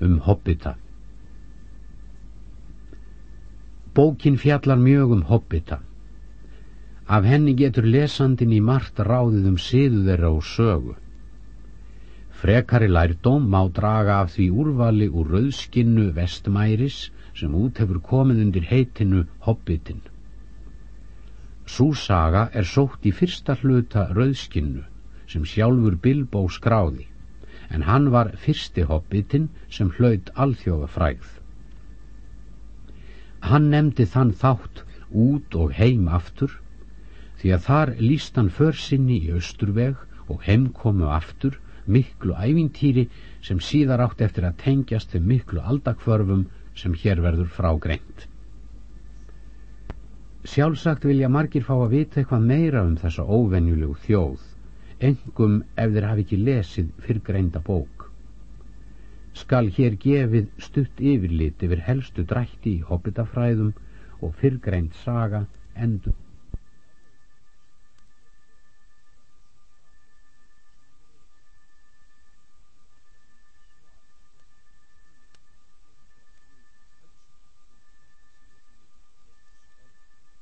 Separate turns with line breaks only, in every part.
um hobbita. Bókin fjallar mjög um hobbita. Af henni getur lesandin í margt ráðið um siðu þeirra og sögu. Frekari lærdóm má draga af því úrvali úr rauðskinnu vestmæris sem út hefur komið undir heitinu Hobbitin. Sú saga er sótt í fyrsta hluta rauðskinnu sem sjálfur Bilbo skráði en hann var fyrsti hobbitin sem hlaut alþjóða frægð. Hann nefndi þann þátt út og heim aftur því að þar líst hann försinni í austurveg og heimkomu aftur miklu ævintýri sem síðar átt eftir að tengjast þeim miklu aldakförfum sem hér verður frágreint. Sjálfsagt vilja margir fá að vita eitthvað meira um þessa óvenjulegu þjóð engum ef þeir hafi ekki lesið fyrrgreinda bók. Skal hér gefið stutt yfirlit yfir helstu drætti í hobbitafræðum og fyrrgreind saga endur.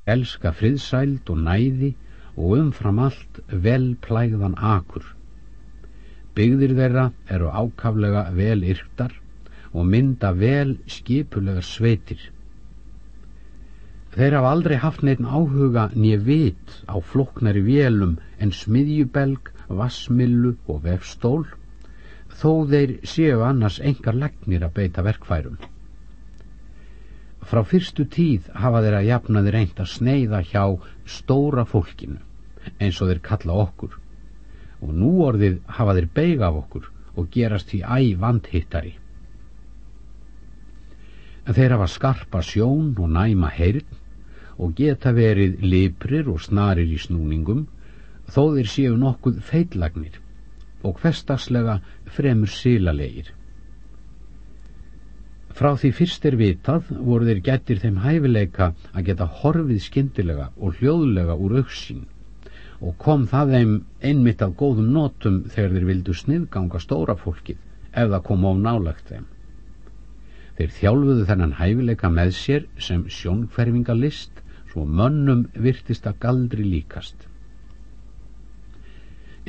Elska friðsæld og næði og umfram allt vel plægðan akur. Byggðir þeirra eru ákaflega vel yrktar og mynda vel skipulegar sveitir. Þeir hafa aldrei haft neitt áhuga nýja vit á floknari vélum en smiðjubelg, vassmillu og vefstól, þó þeir séu annars engar legnir að beita verkfærum. Frá fyrstu tíð hafa þeir að jafna þeir reynd að sneiða hjá stóra fólkinu eins og þeir kalla okkur og nú orðið hafa þeir beig af okkur og gerast því æ vandhittari. En þeir hafa skarpa sjón og næma heyrn og geta verið liprir og snarir í snúningum þó þeir séu nokkuð feillagnir og hverstaslega fremur sílalegir. Frá því fyrst er vitað voru þeir getur þeim hæfileika að geta horfið skindilega og hljóðlega úr auksín og kom það þeim einmitt af góðum nótum þegar þeir vildu sniðganga stóra fólkið ef það kom á nálagt þeim. Þeir þjálfuðu þennan hæfileika með sér sem sjónkverfingalist svo mönnum virtist að galdri líkast.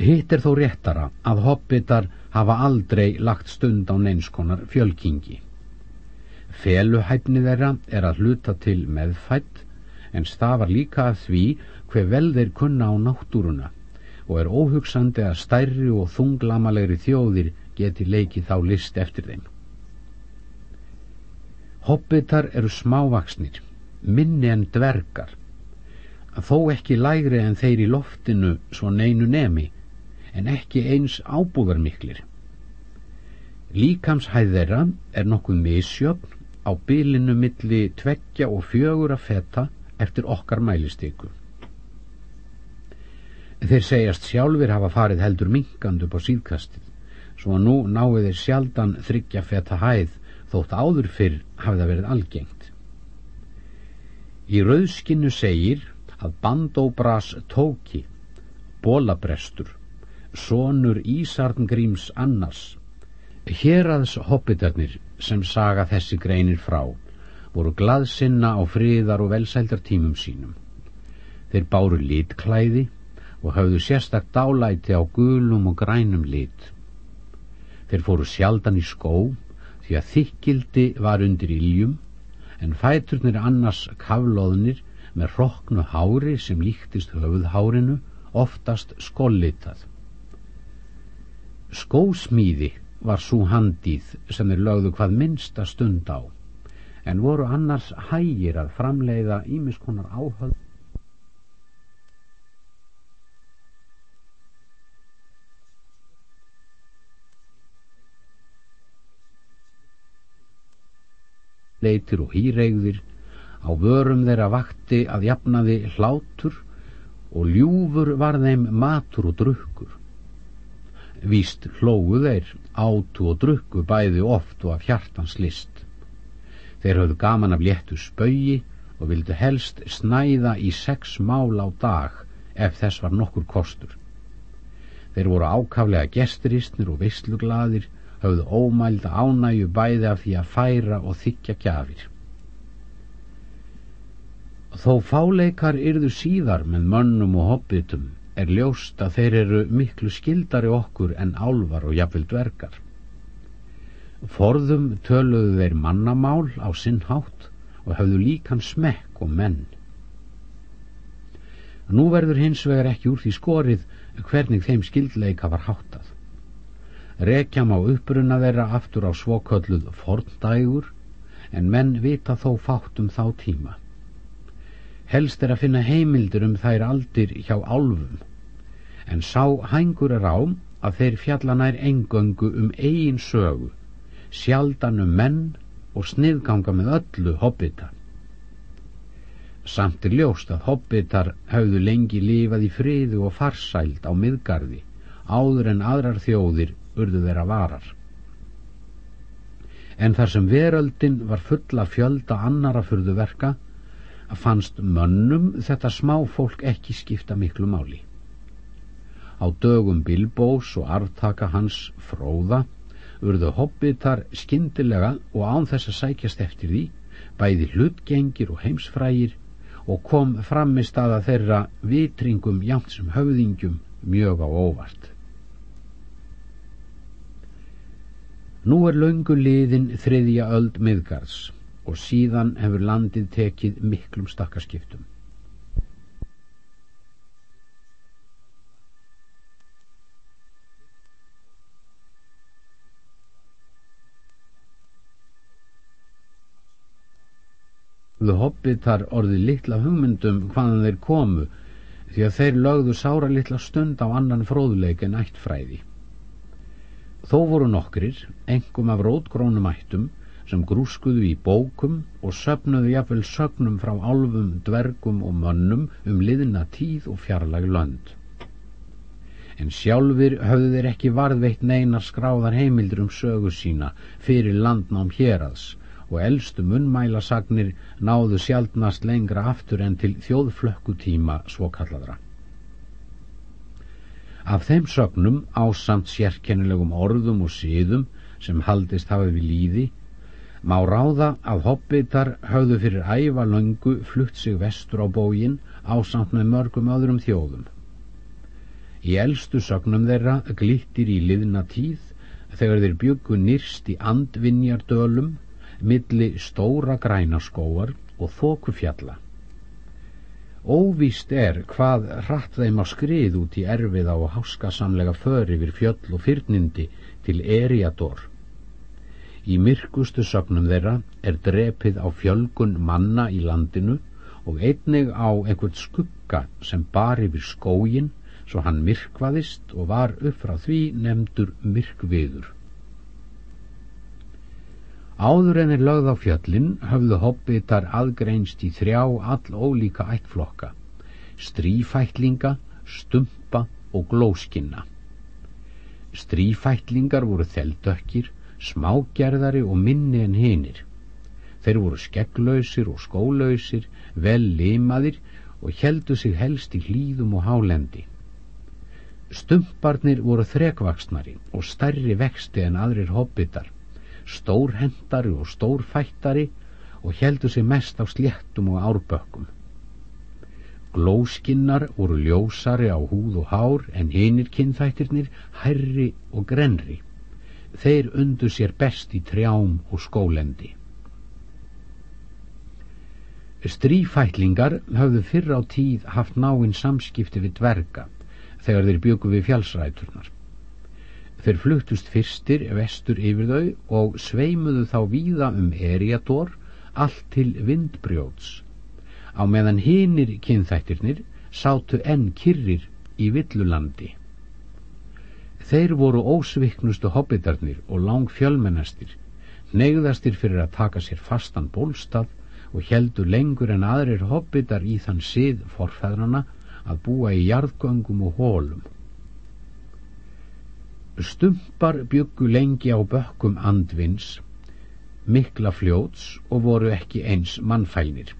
Hitt er þó réttara að hobbitar hafa aldrei lagt stund á neinskonar fjölkingi. Feluhæfni þeirra er að hluta til meðfætt en stafar líka að því hver vel þeir kunna á náttúruna og er óhugsandi að stærri og þunglamalegri þjóðir geti leikið þá list eftir þeim. Hobbitar eru smávaksnir, minni en dvergar, þó ekki lægri en þeir í loftinu svo neinu nemi, en ekki eins ábúðarmiklir. Líkamshæð þeirra er nokkuð misjöfn á bylinu milli tveggja og fjögur að feta eftir okkar mælistyku. Þeir segjast sjálfur hafa farið heldur minkand upp á síðkastið, svo að nú náu þeir sjaldan þryggja feta hæð þótt áður fyrr hafi það verið algengt. Í rauðskinnu segir að bandóbras tóki, bólabrestur, sonur Ísarngríms annars, hér aðs hoppitarnir sem saga þessi greinir frá, voru glaðsinna á friðar og velsældartímum sínum. Þeir báru litklæði, og hafðu sérstak dálæti á gulum og grænum lit. Þeir fóru sjaldan í skó því að þykildi var undir iljum en fæturnir annars kaflóðnir með roknu hári sem líktist höfuðhárinu oftast skollitað. Skósmíði var svo handíð sem þeir lögðu hvað minnsta stund á en voru annars hægir að framleiða ímiskonar áhöld leitir og hýreigðir, á vörum þeirra vakti að jafnaði hlátur og ljúfur var þeim matur og drukkur. Víst hlógu þeir, átu og drukku bæði oft og af hjartans list. Þeir höfðu gaman af léttu spögi og vildu helst snæða í sex mál á dag ef þess var nokkur kostur. Þeir voru ákaflega gesturistnir og veistluglaðir höfðu ómælda ánæju bæði af því að færa og þykja gjafir. Þó fáleikar yrðu síðar með mönnum og hobbitum er ljóst að þeir eru miklu skildari okkur en álvar og jafnvel dvergar. Forðum töluðu þeir mannamál á sinn hátt og höfðu líkan smekk og menn. Nú verður hins vegar ekki úr því skorið hvernig þeim skildleika var háttað. Rekjam á uppruna þeirra aftur á svokölluð forndægur en menn vita þó fátt um þá tíma. Helst er að finna heimildur um þær aldir hjá álfum en sá hængur er á að þeir fjallanær engöngu um eigin sögu, sjaldan um menn og sniðganga með öllu hobbita. Samt er ljóst að hobbitar hafðu lengi lífað í friðu og farsæld á miðgarði áður en aðrar þjóðir urðu þeirra varar. En þar sem veröldin var fulla fjölda annara fyrðuverka, fannst mönnum þetta smá fólk ekki skipta miklu máli. Á dögum Bilbós og arftaka hans fróða urðu hobbitar skindilega og án þess að sækjast eftir því, bæði hlutgengir og heimsfrægir og kom fram með staða þeirra vitringum jamt sem höfðingjum mjög á óvart. Nú er laungu liðin þriðja öld miðgarðs og síðan hefur landið tekið miklum stakkaskiptum. Þau hobbitar orðið litla hugmyndum hvaðan þeir komu því að þeir lögðu sára litla stund á annan fróðuleik en ættfræði. Þó voru nokkrir, engum af rótgrónum ættum, sem grúskuðu í bókum og söpnuðu jafnvel sögnum frá álfum, dvergum og mönnum um liðna tíð og fjarlag lönd. En sjálfur höfðu þeir ekki varðveitt neina skráðar heimildur um sögu sína fyrir landnám hérads og eldstu munnmælasagnir náðu sjálfnast lengra aftur en til þjóðflökkutíma svokalladra. Af þeim sögnum ásamt sérkennilegum orðum og síðum sem haldist hafið við líði má ráða að hobbitar höfðu fyrir æfa löngu flutt sig vestur á bógin ásamt með mörgum öðrum þjóðum. Í eldstu sögnum þeirra glittir í liðna tíð þegar þeir byggu nýrst í andvinjardölum milli stóra grænaskóar og þókufjalla. Óvíst er hvað hratt þeim á skrið út í erfiða og háskasamlega för yfir fjöll og fyrnindi til Eriador. Í myrkustu sögnum þeirra er drepið á fjölgun manna í landinu og einnig á einhvert skugga sem bar yfir skógin svo hann myrkvaðist og var upp frá því nefndur myrkviður. Áður en er lögð á fjöllin höfðu hobbitar aðgreinst í þrjá all ólíka ættflokka, strífætlinga, stumpa og glóskinna. Strífætlingar voru þeldökkir, smágerðari og minni en hinir. Þeir voru skegglausir og skólausir, vel limaðir og heldu sig helst í hlýðum og hálendi. Stumparnir voru þrekvaksnari og stærri vexti en aðrir hobbitar stórhendari og stórfættari og heldur sig mest á sléttum og árbökkum. Glóskinnar voru ljósari á húð og hár en hinir kinnþættirnir herri og grenri. Þeir undu sér best í trjám og skólendi. Strífætlingar hafðu fyrr á tíð haft náinn samskipti við dverga þegar þeir bjöku við fjálsræturnar. Þeir fluttust fyrstir vestur yfir þau og sveimuðu þá víða um Eriador allt til vindbrjóts. Á meðan hinir kynþættirnir sátu enn kyrrir í villulandi. Þeir voru ósviknustu hobbitarnir og lang fjölmennastir, negðastir fyrir að taka sér fastan bólstað og heldur lengur en aðrir hobbitar í þann sið forfæðrana að búa í jarðgöngum og hólum. Stumpar byggu lengi á bökkum andvins, mikla fljóts og voru ekki eins mannfælnir.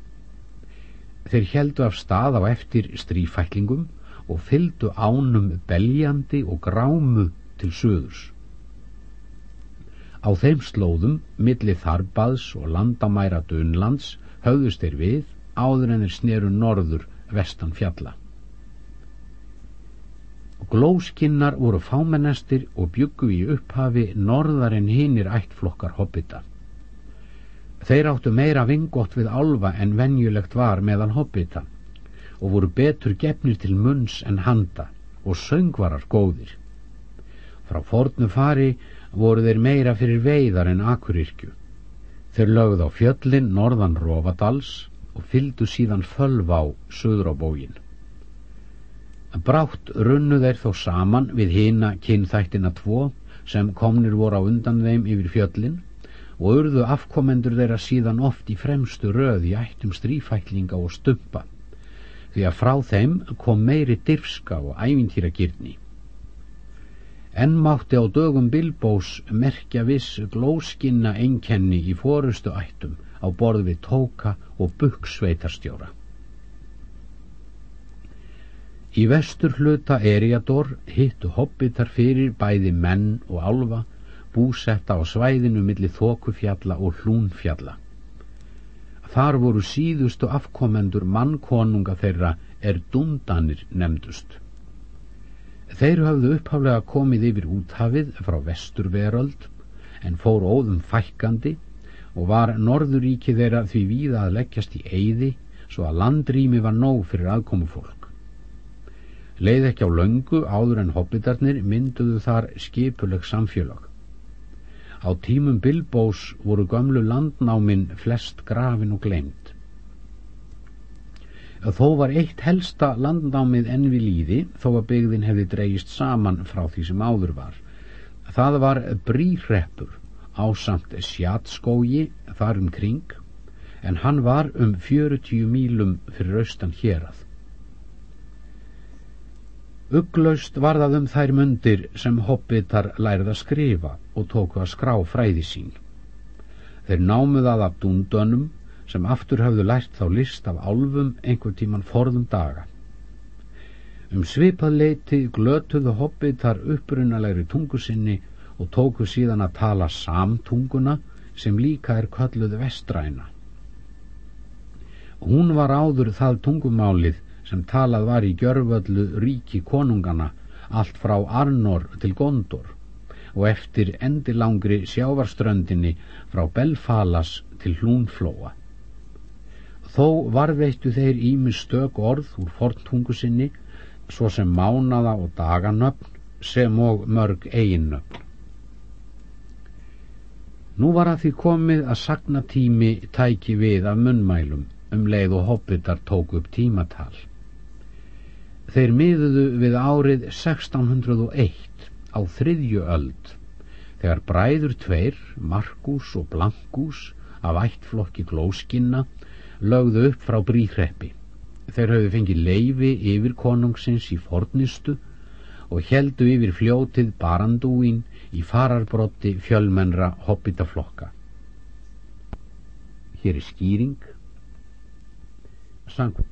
Þeir heldu af stað á eftir strífæklingum og fyldu ánum beljandi og grámu til söðurs. Á þeim slóðum, milli þarbaðs og landamæra Dunlands, höfðust þeir við áður en þeir sneru norður vestan fjalla. Glóskinnar voru fámennastir og byggu í upphafi norðar en hinnir ættflokkar hobbita. Þeir áttu meira vingott við alfa en venjulegt var meðal hobbita og voru betur gefnir til munns en handa og söngvarar góðir. Frá fornu fari voru þeir meira fyrir veiðar en akurirkju. Þeir lögð á fjöllin norðan Rófadals og fyldu síðan fölv á söður á bógin. Brátt runnu þeir þó saman við hina kynþættina tvo sem komnir voru á undan þeim yfir fjöllin og urðu afkomendur þeirra síðan oft í fremstu röð í ættum strífæklinga og stumpa því að frá þeim kom meiri dirfska og ævintýra gyrni. Enn mátti á dögum Bilbós merkja viss glóskinna einkenni í fórustu ættum á borð við tóka og bukksveitarstjóra. Í vestur hluta Eriador hittu hobbitar fyrir bæði menn og alfa búsetta á svæðinu millir þókufjalla og hlúnfjalla. Þar voru síðustu afkomendur mannkonunga þeirra er dundanir nefndust. Þeir hafðu upphaflega komið yfir úthafið frá vesturveröld en fór óðum fækkandi og var norðuríki þeirra því víða að leggjast í eyði svo að landrými var nóg fyrir aðkomu fólk. Leið ekki á löngu áður en hobbitarnir mynduðu þar skipuleg samfélag. Á tímum Bilbós voru gömlu landnámin flest grafin og glemt. Þó var eitt helsta landnámið enn við líði þó að byggðin hefði dreyist saman frá því sem áður var. Það var bríhreppur ásamt sjatskógi þar um kring en hann var um 40 mílum fyrir austan hérað. Ugglaust var það um þær mundir sem hobbitar lærið að skrifa og tóku að skrá fræði sín. Þeir námuð að af dúndönum sem aftur hafðu lært þá list af álfum einhver tíman forðum daga. Um svipað leiti glötuðu hobbitar upprunalegri tungu sinni og tóku síðan að tala samtunguna sem líka er kölluð vestræna. Hún var áður það tungumálið sem talað var í gjörvöldu ríki konungana allt frá Arnor til Gondor og eftir endilangri sjávarströndinni frá Belfalas til Hlúnflóa. Þó varveittu þeir ími stök orð úr forntungu sinni, svo sem mánaða og daganöfn, sem og mörg eiginnöfn. Nú var að því komið að sagna tími tæki við af munnmælum um leið og hobbitar tóku upp tímatal. Þeir miðuðu við árið 1601 á þriðju öld, þegar bræður tveir, Markus og Blankus, af ættflokki glóskinna, lögðu upp frá bríhreppi. Þeir höfðu fengið leifi yfir konungsins í fornistu og heldu yfir fljótið barandúin í fararbrotti fjölmennra hobbitaflokka. Hér er skýring. Sangum.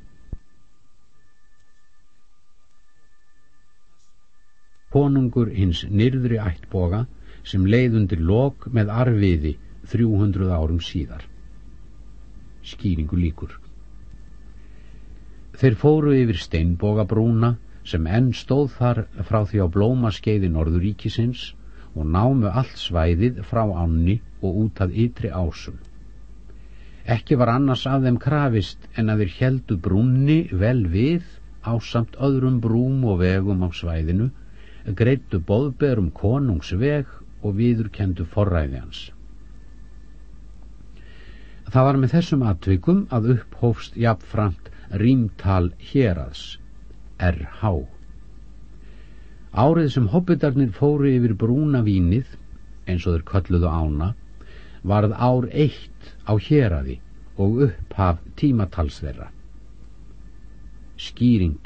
Konungur hins nyrðri ættboga sem leiðundir lok með arfiði 300 árum síðar skýringu líkur. Þeir fóru yfir steinbogabrúna sem enn stóð þar frá því á blómaskeiði Norðuríkisins og námu allt svæðið frá ánni og út að ytri ásum. Ekki var annars af þeim krafist en að þeir heldu brúnni vel við ásamt öðrum brúm og vegum á svæðinu, greittu boðberum konungsveg og viðurkendu forræði hans. Það var með þessum atvikum að upphófst jafnframt rýmtal hérads, R.H. Árið sem hobbitarnir fóru yfir brúna vínið, eins og þeir kölluðu ána, varð ár eitt á héradi og upphaf tímatalsverra. Skýring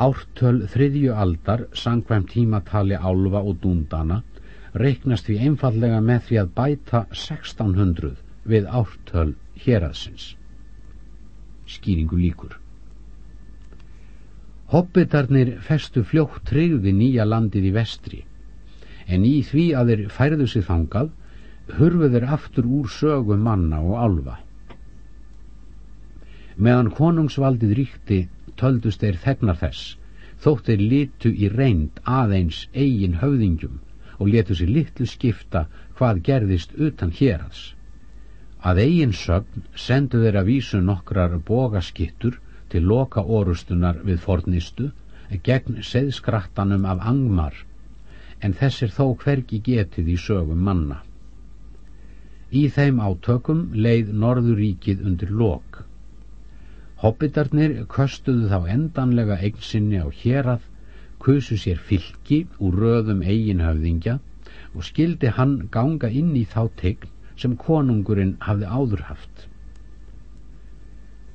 Ártöl þriðju aldar, sangvæm tímatali álfa og dúndana, reiknast við einfallega með því að bæta 1600 við ártöl héraðsins. Skýringu líkur. Hobbitarnir festu fljótt tryggði nýja landið í vestri, en í því að þeir færðu sig þangað hurfu þeir aftur úr sögu manna og álfa. Meðan konungsvaldið ríkti töldust þeir þegnar þess, þótt þeir litu í reynd aðeins eigin höfðingjum og letu sér litlu skipta hvað gerðist utan héras. Að eigin sögn sendu þeir að vísu nokkrar bogaskittur til loka orustunar við fornistu gegn seðskrattanum af angmar en þess er þó hvergi getið í sögum manna. Í þeim átökum leið Norðuríkið undir lok. Hobbitarnir köstuðu þá endanlega eignsinni á hérað, kusu sér fylki úr röðum eiginhöfðingja og skildi hann ganga inn í þá tegn sem konungurinn hafði áður haft.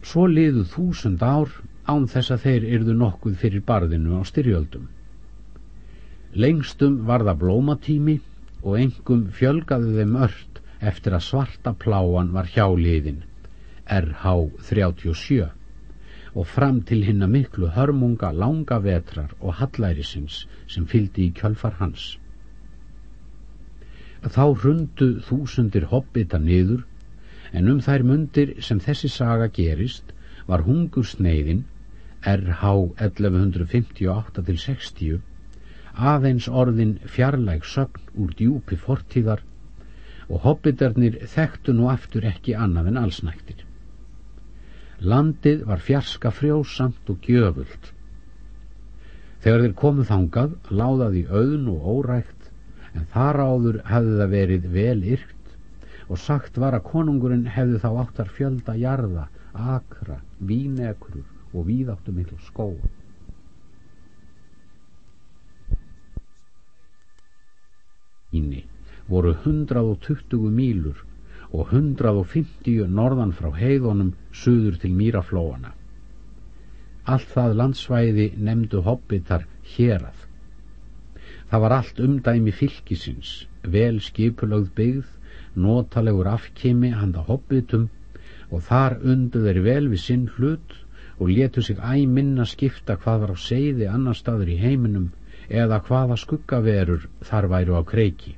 Svo liðu þúsund ár án þess að þeir yrðu nokkuð fyrir barðinu á styrjöldum. Lengstum var það blómatími og engum fjölgaðu þeim ört eftir að svarta pláan var hjáliðin, RH 37, og fram til hinn að miklu hörmunga langa vetrar og hallærisins sem fyldi í kjölfar hans. Þá hrundu þúsundir hobbita niður, en um þær mundir sem þessi saga gerist var hungursneiðin RH 1158-60 aðeins orðin fjarlæg sögn úr djúpi fortíðar og hobbitarnir þekktu nú aftur ekki annað en allsnæktir. Landið var fjarska frjósamt og gjöfult. Þegar þeir komuð þangað láðaði auðn og órækt en þar áður hefði það verið vel yrkt og sagt var að konungurinn hefði þá áttar fjölda jarða, akra, vínekrur og víðáttu miklu skóa. Íni voru 120 mílur og 150 norðan frá heiðunum suður til mýraflóana. Allt það landsvæði nefndu hobbitar hérað. Það var allt umdæmi fylkisins, vel skipulögð byggð, notalegur afkimi handa hobbitum og þar undu þeir vel við sinn hlut og letu sig æ minna skipta hvað var á seiði annar staður í heiminum eða hvaða skuggaverur þar væru á kreiki.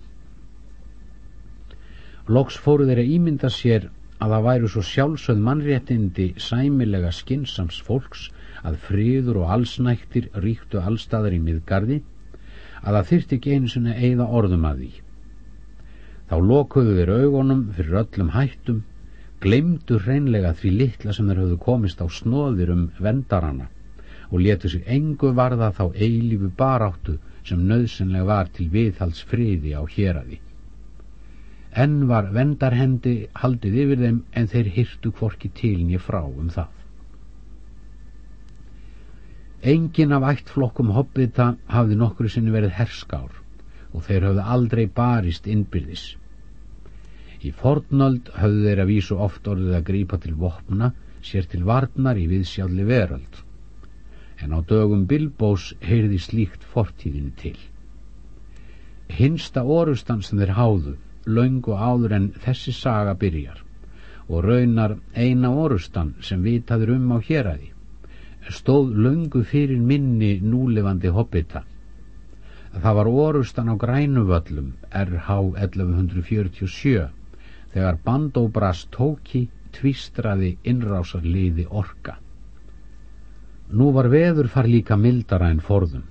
Loks fóru þeir að ímynda sér að það væru svo sjálfsögð mannréttindi sæmilega skinnsams fólks að friður og allsnæktir ríktu allstaðar í miðgarði að það þyrti ekki einu sinni eigða orðum að því. Þá lokuðu þeir augunum fyrir öllum hættum glemdu hreinlega því litla sem þeir höfðu komist á snóðir um vendarana og letu sig engu varða þá eilífu baráttu sem nöðsynlega var til viðhalds friði á héradi. Enn var vendarhendi haldið yfir þeim en þeir hyrtu hvorki tilnið frá um það. Engin af ættflokkum hobbita hafði nokkru sinni verið herskár og þeir hafði aldrei barist innbyrðis. Í fornöld höfðu þeir að vísu oft orðið að grípa til vopna sér til varnar í viðsjálli veröld. En á dögum Bilbós heyrði slíkt fortíðinu til. Hinsta orustan sem þeir háðu, laungu áður en þessi saga byrjar og raunar eina orustan sem vitaður um á héræði, stóð laungu fyrir minni núlefandi hobbita. Það var orustan á grænuvöllum RH 1147 þegar bandóbras tóki tvistraði innrásar liði orka. Nú var veður far líka mildara en forðum.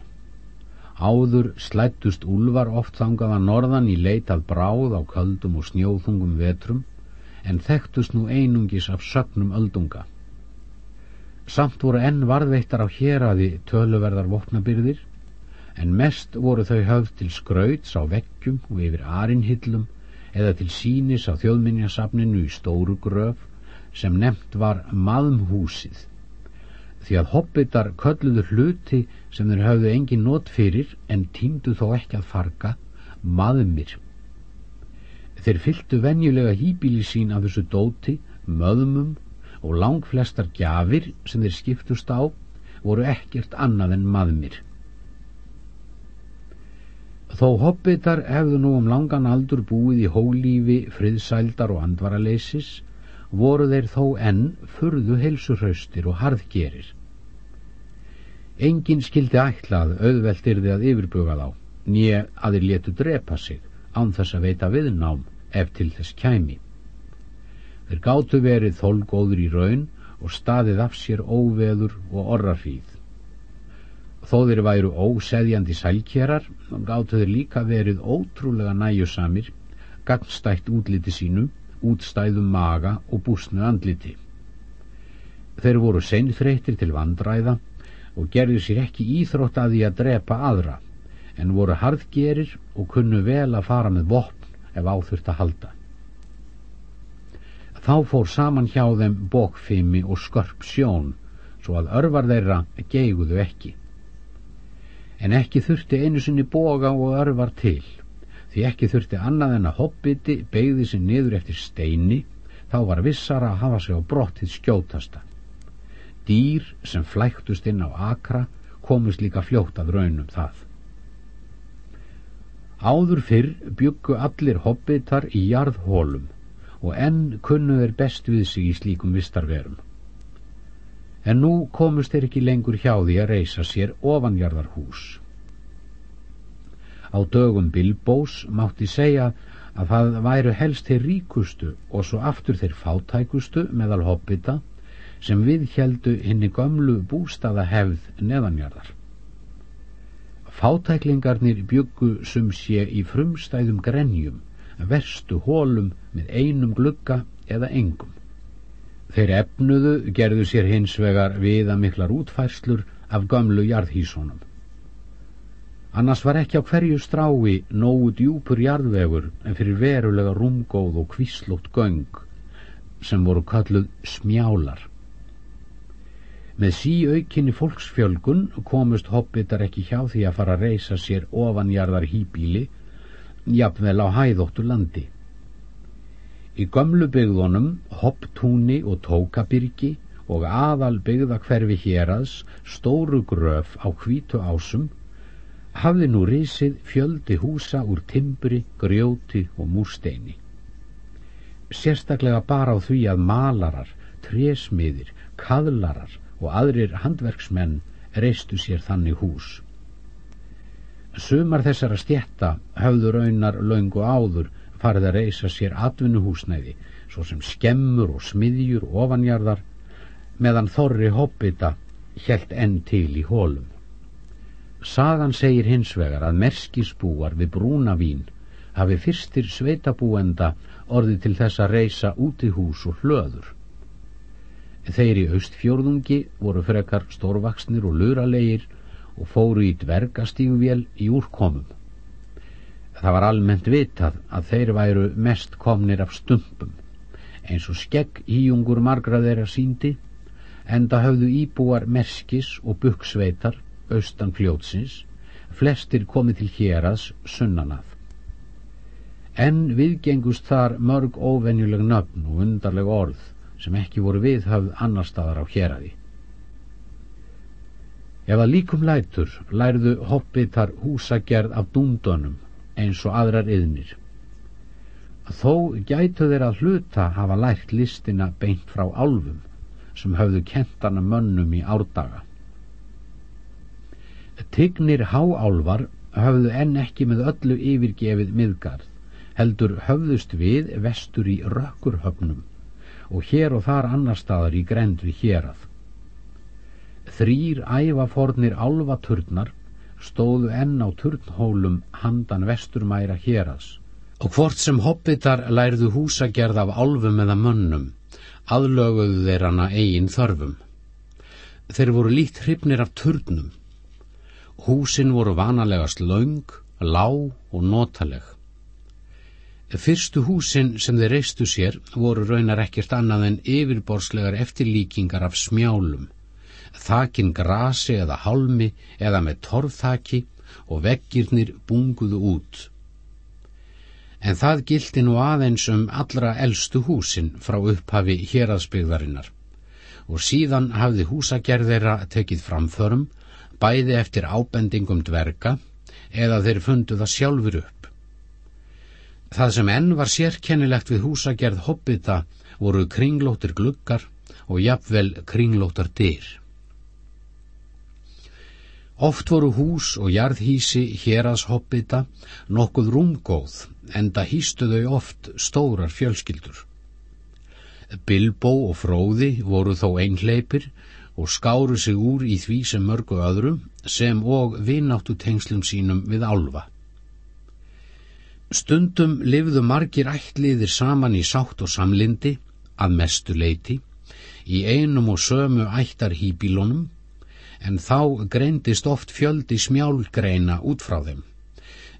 Áður slættust úlvar oft þangaða norðan í leitað bráð á köldum og snjóðungum vetrum en þekktust nú einungis af sögnum öldunga. Samt voru enn varðveittar á héræði töluverðar vopnabyrðir en mest voru þau höfð til skrauts á veggjum og yfir arinhillum eða til sínis á þjóðminjasafninu í stóru gröf sem nefnt var maðmhúsið því að hobbitar kölluðu hluti sem þeir hafðu engin not fyrir en týndu þó ekki að farga maðmir þeir fylgtu venjulega hýbíli sín af þessu dóti möðumum og lang flestar gjafir sem þeir skiptust á voru ekkert annað en maðmir Þó hobbitar hefðu nú um langan aldur búið í hólífi, friðsældar og andvaraleysis, voru þeir þó enn furðu heilsurhaustir og harðgerir. Engin skildi ætlað auðveldirði að yfirbuga þá, nýja að þeir letu drepa sig án þess að veita viðnám ef til þess kæmi. Þeir gáttu verið þólgóður í raun og staðið af sér óveður og orrafíð. Þó þeir væru óseðjandi sælkjerar, gáttu þeir líka verið ótrúlega næjusamir, gagnstætt útliti sínu, útstæðum maga og búsnu andliti. Þeir voru seinþreytir til vandræða og gerðu sér ekki íþrótt að því að drepa aðra, en voru harðgerir og kunnu vel að fara með vopn ef áþurft að halda. Þá fór saman hjá þeim bókfimi og skörp sjón, svo að örvar þeirra geiguðu ekki. En ekki þurfti einu sinni boga og örvar til, því ekki þurfti annað en að hobbiti beigði sér niður eftir steini, þá var vissara að hafa sig á brottið skjótasta. Dýr sem flæktust inn á akra komist líka fljótt að raunum það. Áður fyrr byggu allir hobbitar í jarðhólum og enn kunnu þeir best við sig í slíkum vistarverum. En nú komust þeir ekki lengur hjá því að reysa sér ofanjarðarhús. Á dögum Bilbós mátti segja að það væru helst þeir ríkustu og svo aftur þeir fátækustu meðal hobbita sem við heldu henni gömlu bústaða hefð neðanjarðar. Fátæklingarnir byggu sum sé í frumstæðum grenjum, verstu hólum með einum glugga eða engum. Þeir efnuðu gerðu sér hins vegar viða miklar útfærslur af gömlu jarðhísónum. Annars var ekki á hverju strái nógu djúpur jarðvegur en fyrir verulega rúmgóð og kvíslótt göng sem voru kalluð smjálar. Með síaukinni fólksfjölgun komust hobbitar ekki hjá því að fara að reysa sér ofanjarðar hýbíli, jafnvel á hæðóttu landi. Í gömlu byggðunum, hopptúni og tókabyrgi og aðal byggða hverfi hérads, stóru gröf á hvítu ásum, hafði nú risið fjöldi húsa úr timbri, grjóti og múrsteini. Sérstaklega bara á því að malarar, trésmiðir, kaðlarar og aðrir handverksmenn reistu sér þannig hús. Sumar þessara stjetta höfðu raunar laungu áður farið að reisa sér atvinnuhúsnæði, svo sem skemmur og smiðjur ofanjarðar, meðan þorri hoppita helt enn til í hólum. Sagan segir hins vegar að merskisbúar við Brúnavín hafi fyrstir sveitabúenda orði til þess að reisa úti hús og hlöður. Þeir í austfjórðungi voru frekar stórvaksnir og luralegir og fóru í dvergastígvél í úrkomum. Það var almennt vitað að þeir væru mest komnir af stumpum, eins og skegg íjungur margra þeirra síndi, enda höfðu íbúar merskis og buksveitar, austan fljótsins, flestir komið til hérads sunnanað. En viðgengust þar mörg óvenjuleg nöfn og undarleg orð, sem ekki voru viðhafð annar staðar á héræði. Ef að líkum lætur lærðu hoppitar húsagerð af dúndönum eins og aðrar yðnir. Þó gætu þeir að hluta hafa lært listina beint frá álfum sem höfðu kentana mönnum í árdaga. Tignir háálvar höfðu enn ekki með öllu yfirgefið miðgarð, heldur höfðust við vestur í rökkurhöfnum og hér og þar annar staðar í grend við hérað. Þrýr ævafornir álvaturnar stóðu enn á turnhólum handan vesturmæra héraðs og hvort sem hoppitar lærðu húsagerð af álfum eða mönnum, aðlöguðu þeir hana eigin þörfum. Þeir voru lít hrifnir af turnum. Húsin voru vanalegast laung, lág og notaleg. Fyrstu húsin sem þeir reistu sér voru raunar ekkert annað en yfirborslegar eftirlíkingar af smjálum, þakin grasi eða hálmi eða með torfþaki og veggirnir bunguðu út. En það gildi nú aðeins um allra eldstu húsin frá upphafi héraðsbyggðarinnar og síðan hafði húsagerðeira tekið framförum bæði eftir ábendingum dverga eða þeir fundu það sjálfur upp. Það sem enn var sérkennilegt við húsagerð hobbita voru kringlóttir gluggar og jafnvel kringlóttar dyr. Oft voru hús og jarðhísi héraðshoppita nokkuð rúmgóð, enda hýstu þau oft stórar fjölskyldur. Bilbo og Fróði voru þó einhleipir og skáru sig úr í því sem mörgu öðrum sem og vináttu tengslum sínum við álfa. Stundum lifðu margir ætliðir saman í sátt og samlindi, að mestu leiti, í einum og sömu ættar hýbílunum en þá greindist oft fjöldi smjálgreina út frá þeim.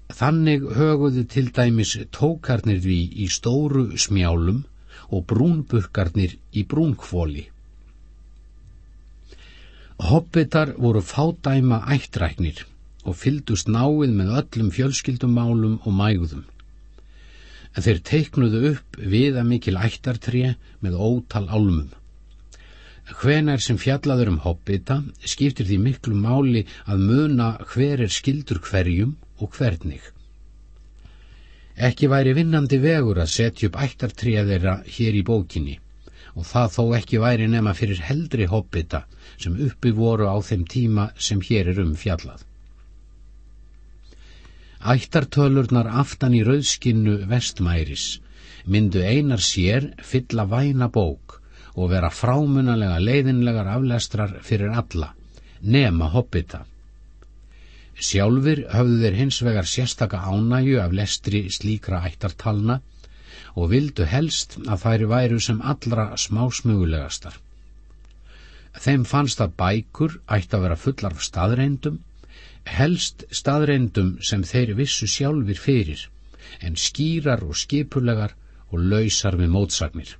Þannig höguðu til dæmis tókarnir við í stóru smjálum og brúnbukkarnir í brúnkvóli. Hobbitar voru fádæma ættræknir og fyldust náið með öllum fjölskyldumálum og mæguðum. En þeir teiknuðu upp viða mikil ættartré með ótal álmum. Hvenar sem fjallaður um hobbita skiptir því miklu máli að muna hver er skildur hverjum og hvernig. Ekki væri vinnandi vegur að setja upp ættartríða þeirra hér í bókinni og það þó ekki væri nema fyrir heldri hobbita sem uppi voru á þeim tíma sem hér er um fjallað. Ættartölurnar aftan í rauðskinnu vestmæris myndu einar sér fylla væna bók og vera frámunalega leiðinlegar aflestrar fyrir alla, nema hobbita. Sjálfur höfðu þeir hins vegar sérstaka ánægju af lestri slíkra ættartalna og vildu helst að þær væru sem allra smásmugulegastar. Þeim fannst að bækur ætti að vera fullar af staðreindum, helst staðreindum sem þeir vissu sjálfur fyrir, en skýrar og skipulegar og lausar við mótsagnir.